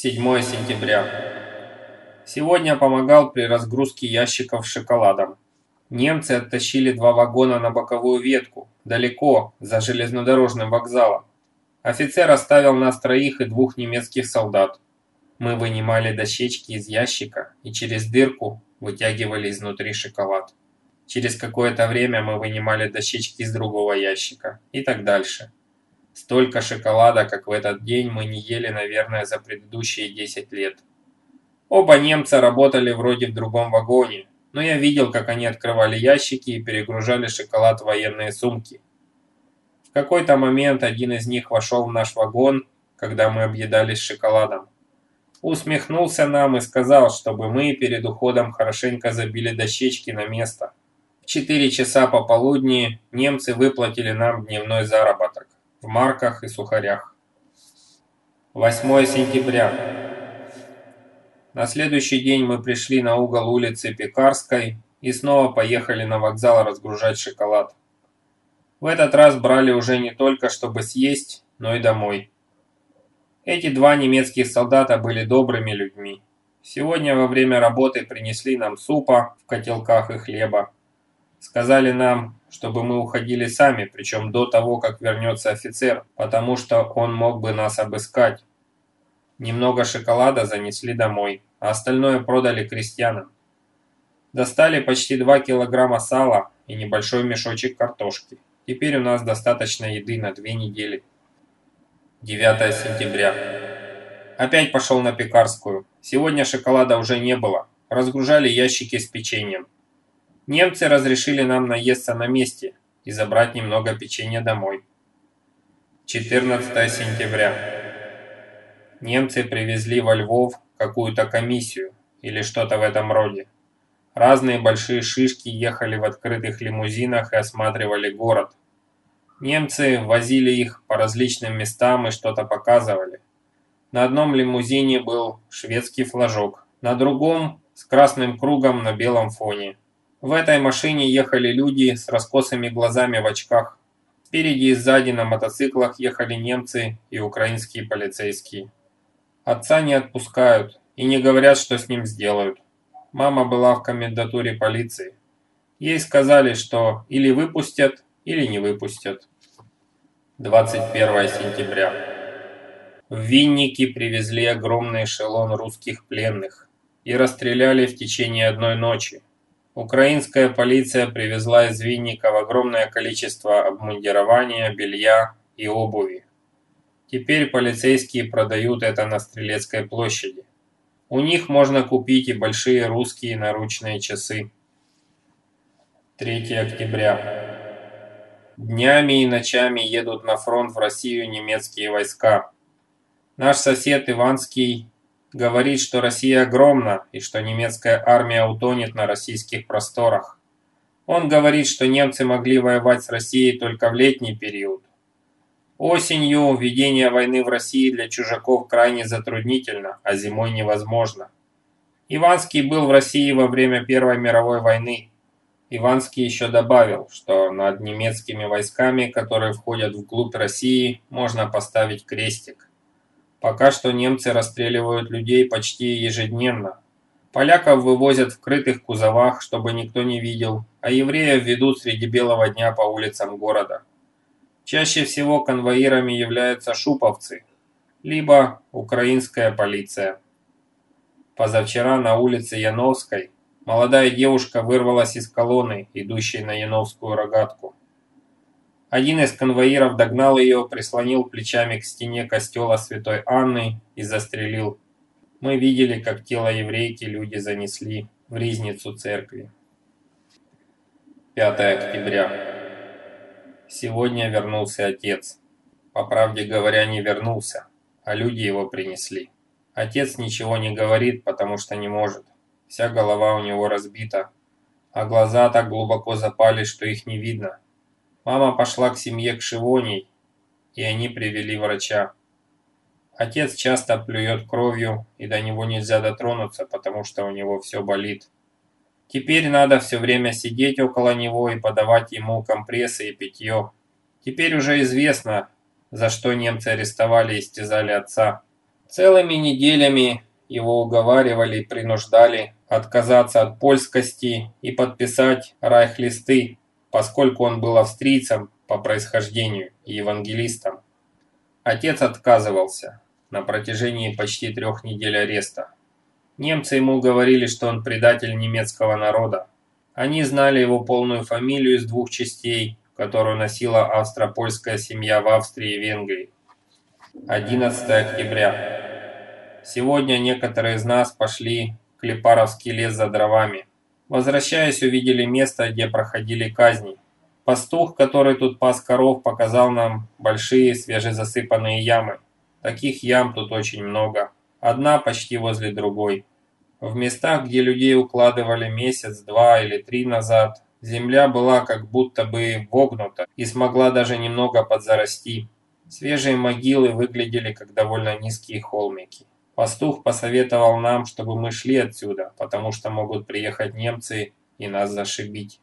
7 сентября. Сегодня помогал при разгрузке ящиков шоколадом. Немцы оттащили два вагона на боковую ветку, далеко, за железнодорожным вокзалом. Офицер оставил нас троих и двух немецких солдат. Мы вынимали дощечки из ящика и через дырку вытягивали изнутри шоколад. Через какое-то время мы вынимали дощечки из другого ящика и так дальше. Столько шоколада, как в этот день, мы не ели, наверное, за предыдущие 10 лет. Оба немца работали вроде в другом вагоне, но я видел, как они открывали ящики и перегружали шоколад в военные сумки. В какой-то момент один из них вошел в наш вагон, когда мы объедались шоколадом. Усмехнулся нам и сказал, чтобы мы перед уходом хорошенько забили дощечки на место. В 4 часа пополудни немцы выплатили нам дневной заработок в марках и сухарях. 8 сентября. На следующий день мы пришли на угол улицы Пекарской и снова поехали на вокзал разгружать шоколад. В этот раз брали уже не только чтобы съесть, но и домой. Эти два немецких солдата были добрыми людьми. Сегодня во время работы принесли нам супа в котелках и хлеба. Сказали нам, чтобы мы уходили сами, причем до того, как вернется офицер, потому что он мог бы нас обыскать. Немного шоколада занесли домой, а остальное продали крестьянам. Достали почти 2 килограмма сала и небольшой мешочек картошки. Теперь у нас достаточно еды на две недели. 9 сентября. Опять пошел на пекарскую. Сегодня шоколада уже не было. Разгружали ящики с печеньем. Немцы разрешили нам наесться на месте и забрать немного печенья домой. 14 сентября. Немцы привезли во Львов какую-то комиссию или что-то в этом роде. Разные большие шишки ехали в открытых лимузинах и осматривали город. Немцы возили их по различным местам и что-то показывали. На одном лимузине был шведский флажок, на другом с красным кругом на белом фоне. В этой машине ехали люди с раскосыми глазами в очках. Спереди и сзади на мотоциклах ехали немцы и украинские полицейские. Отца не отпускают и не говорят, что с ним сделают. Мама была в комендатуре полиции. Ей сказали, что или выпустят, или не выпустят. 21 сентября. В Винники привезли огромный эшелон русских пленных и расстреляли в течение одной ночи. Украинская полиция привезла из Винников огромное количество обмундирования, белья и обуви. Теперь полицейские продают это на Стрелецкой площади. У них можно купить и большие русские наручные часы. 3 октября. Днями и ночами едут на фронт в Россию немецкие войска. Наш сосед Иванский говорит, что Россия огромна и что немецкая армия утонет на российских просторах. Он говорит, что немцы могли воевать с Россией только в летний период. Осенью ведение войны в России для чужаков крайне затруднительно, а зимой невозможно. Иванский был в России во время Первой мировой войны. Иванский еще добавил, что над немецкими войсками, которые входят вглубь России, можно поставить крестик. Пока что немцы расстреливают людей почти ежедневно. Поляков вывозят в крытых кузовах, чтобы никто не видел, а евреев ведут среди белого дня по улицам города. Чаще всего конвоирами являются шуповцы, либо украинская полиция. Позавчера на улице Яновской молодая девушка вырвалась из колонны, идущей на Яновскую рогатку. Один из конвоиров догнал ее, прислонил плечами к стене костела Святой Анны и застрелил. Мы видели, как тело еврейки люди занесли в ризницу церкви. 5 октября. Сегодня вернулся отец. По правде говоря, не вернулся, а люди его принесли. Отец ничего не говорит, потому что не может. Вся голова у него разбита, а глаза так глубоко запали, что их не видно. Мама пошла к семье к Шивоней, и они привели врача. Отец часто плюет кровью, и до него нельзя дотронуться, потому что у него все болит. Теперь надо все время сидеть около него и подавать ему компрессы и питье. Теперь уже известно, за что немцы арестовали и истязали отца. Целыми неделями его уговаривали и принуждали отказаться от польскости и подписать райхлисты, поскольку он был австрийцем по происхождению и евангелистом. Отец отказывался на протяжении почти трех недель ареста. Немцы ему говорили, что он предатель немецкого народа. Они знали его полную фамилию из двух частей, которую носила австро-польская семья в Австрии и Венгрии. 11 октября. Сегодня некоторые из нас пошли в Клепаровский лес за дровами. Возвращаясь, увидели место, где проходили казни. Пастух, который тут пас коров, показал нам большие свежезасыпанные ямы. Таких ям тут очень много. Одна почти возле другой. В местах, где людей укладывали месяц, два или три назад, земля была как будто бы вогнута и смогла даже немного подзарасти. Свежие могилы выглядели как довольно низкие холмики. Пастух посоветовал нам, чтобы мы шли отсюда, потому что могут приехать немцы и нас зашибить.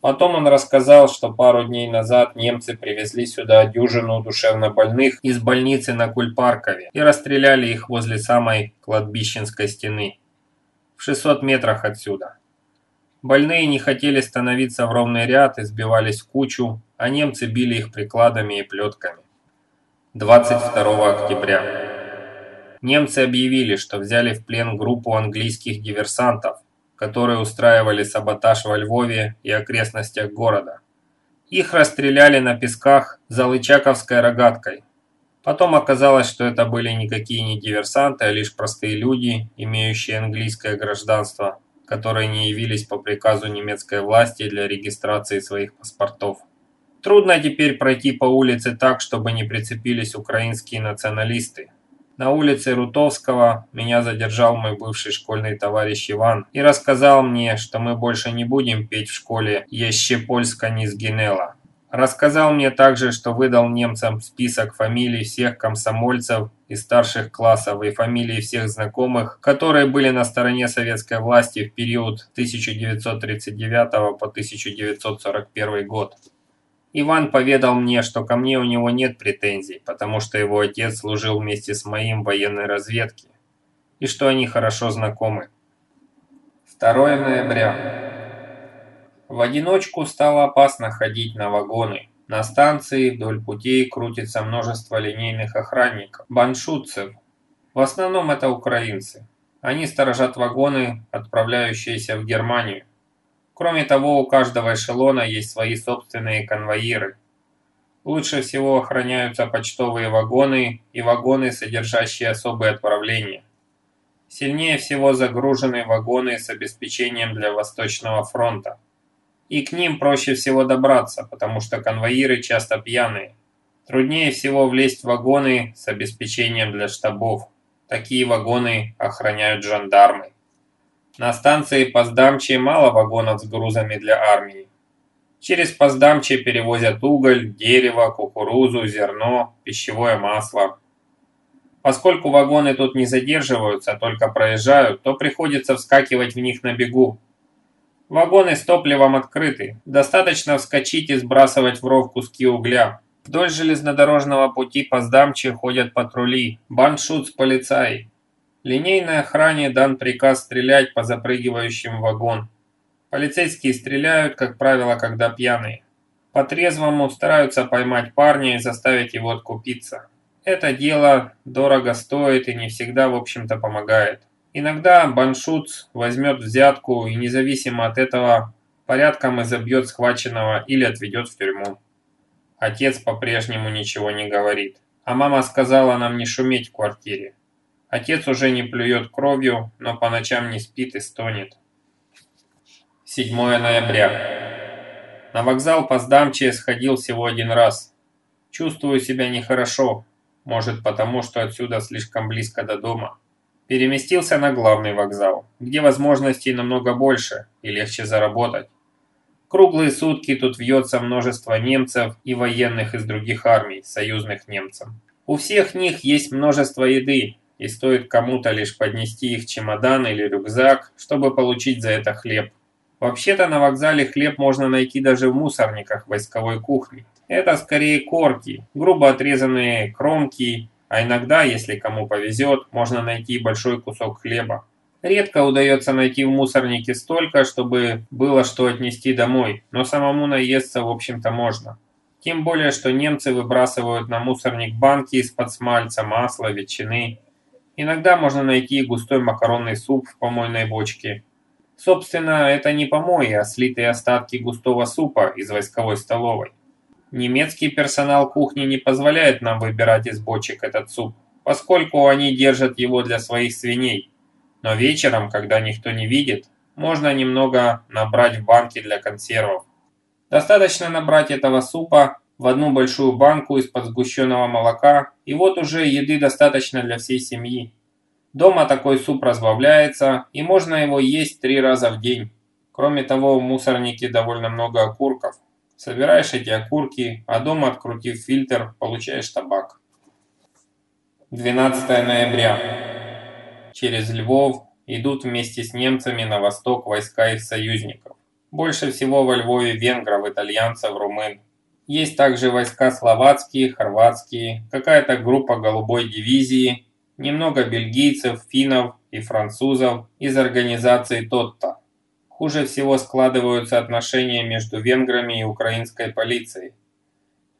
Потом он рассказал, что пару дней назад немцы привезли сюда дюжину душевнобольных из больницы на Кульпаркове и расстреляли их возле самой кладбищенской стены, в 600 метрах отсюда. Больные не хотели становиться в ровный ряд и сбивались в кучу, а немцы били их прикладами и плетками. 22 октября. Немцы объявили, что взяли в плен группу английских диверсантов, которые устраивали саботаж во Львове и окрестностях города. Их расстреляли на песках за Лычаковской рогаткой. Потом оказалось, что это были никакие не диверсанты, а лишь простые люди, имеющие английское гражданство, которые не явились по приказу немецкой власти для регистрации своих паспортов. Трудно теперь пройти по улице так, чтобы не прицепились украинские националисты, на улице Рутовского меня задержал мой бывший школьный товарищ Иван и рассказал мне, что мы больше не будем петь в школе «Еще Польска не сгинела». Рассказал мне также, что выдал немцам список фамилий всех комсомольцев из старших классов и фамилии всех знакомых, которые были на стороне советской власти в период 1939 по 1941 год. Иван поведал мне, что ко мне у него нет претензий, потому что его отец служил вместе с моим в военной разведке, и что они хорошо знакомы. 2 ноября. В одиночку стало опасно ходить на вагоны. На станции вдоль путей крутится множество линейных охранников, баншутцев. В основном это украинцы. Они сторожат вагоны, отправляющиеся в Германию. Кроме того, у каждого эшелона есть свои собственные конвоиры. Лучше всего охраняются почтовые вагоны и вагоны, содержащие особые отправления. Сильнее всего загружены вагоны с обеспечением для Восточного фронта. И к ним проще всего добраться, потому что конвоиры часто пьяные. Труднее всего влезть в вагоны с обеспечением для штабов. Такие вагоны охраняют жандармы. На станции Поздамче мало вагонов с грузами для армии. Через Поздамче перевозят уголь, дерево, кукурузу, зерно, пищевое масло. Поскольку вагоны тут не задерживаются, а только проезжают, то приходится вскакивать в них на бегу. Вагоны с топливом открыты. Достаточно вскочить и сбрасывать в ров куски угля. Вдоль железнодорожного пути Поздамче ходят патрули, баншут с полицаи. Линейной охране дан приказ стрелять по запрыгивающим в вагон. Полицейские стреляют, как правило, когда пьяные. По-трезвому стараются поймать парня и заставить его откупиться. Это дело дорого стоит и не всегда, в общем-то, помогает. Иногда баншут возьмет взятку и независимо от этого порядком изобьет схваченного или отведет в тюрьму. Отец по-прежнему ничего не говорит. А мама сказала нам не шуметь в квартире. Отец уже не плюет кровью, но по ночам не спит и стонет. 7 ноября. На вокзал по сдамче сходил всего один раз. Чувствую себя нехорошо, может потому, что отсюда слишком близко до дома. Переместился на главный вокзал, где возможностей намного больше и легче заработать. Круглые сутки тут вьется множество немцев и военных из других армий, союзных немцам. У всех них есть множество еды, и стоит кому-то лишь поднести их чемодан или рюкзак, чтобы получить за это хлеб. Вообще-то на вокзале хлеб можно найти даже в мусорниках войсковой кухни. Это скорее корки, грубо отрезанные кромки, а иногда, если кому повезет, можно найти большой кусок хлеба. Редко удается найти в мусорнике столько, чтобы было что отнести домой, но самому наесться, в общем-то, можно. Тем более, что немцы выбрасывают на мусорник банки из-под смальца, масла, ветчины. Иногда можно найти густой макаронный суп в помойной бочке. Собственно, это не помои, а слитые остатки густого супа из войсковой столовой. Немецкий персонал кухни не позволяет нам выбирать из бочек этот суп, поскольку они держат его для своих свиней. Но вечером, когда никто не видит, можно немного набрать в банки для консервов. Достаточно набрать этого супа в одну большую банку из-под сгущенного молока, и вот уже еды достаточно для всей семьи. Дома такой суп разбавляется, и можно его есть три раза в день. Кроме того, в мусорнике довольно много окурков. Собираешь эти окурки, а дома, открутив фильтр, получаешь табак. 12 ноября. Через Львов идут вместе с немцами на восток войска их союзников. Больше всего во Львове венгров, итальянцев, румын. Есть также войска словацкие, хорватские, какая-то группа голубой дивизии, немного бельгийцев, финнов и французов из организации Тотта. Хуже всего складываются отношения между венграми и украинской полицией.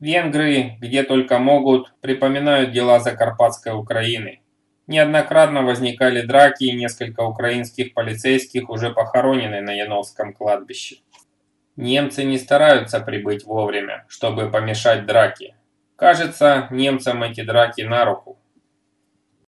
Венгры, где только могут, припоминают дела Закарпатской Украины. Неоднократно возникали драки, и несколько украинских полицейских уже похоронены на Яновском кладбище. Немцы не стараются прибыть вовремя, чтобы помешать драке. Кажется, немцам эти драки на руку.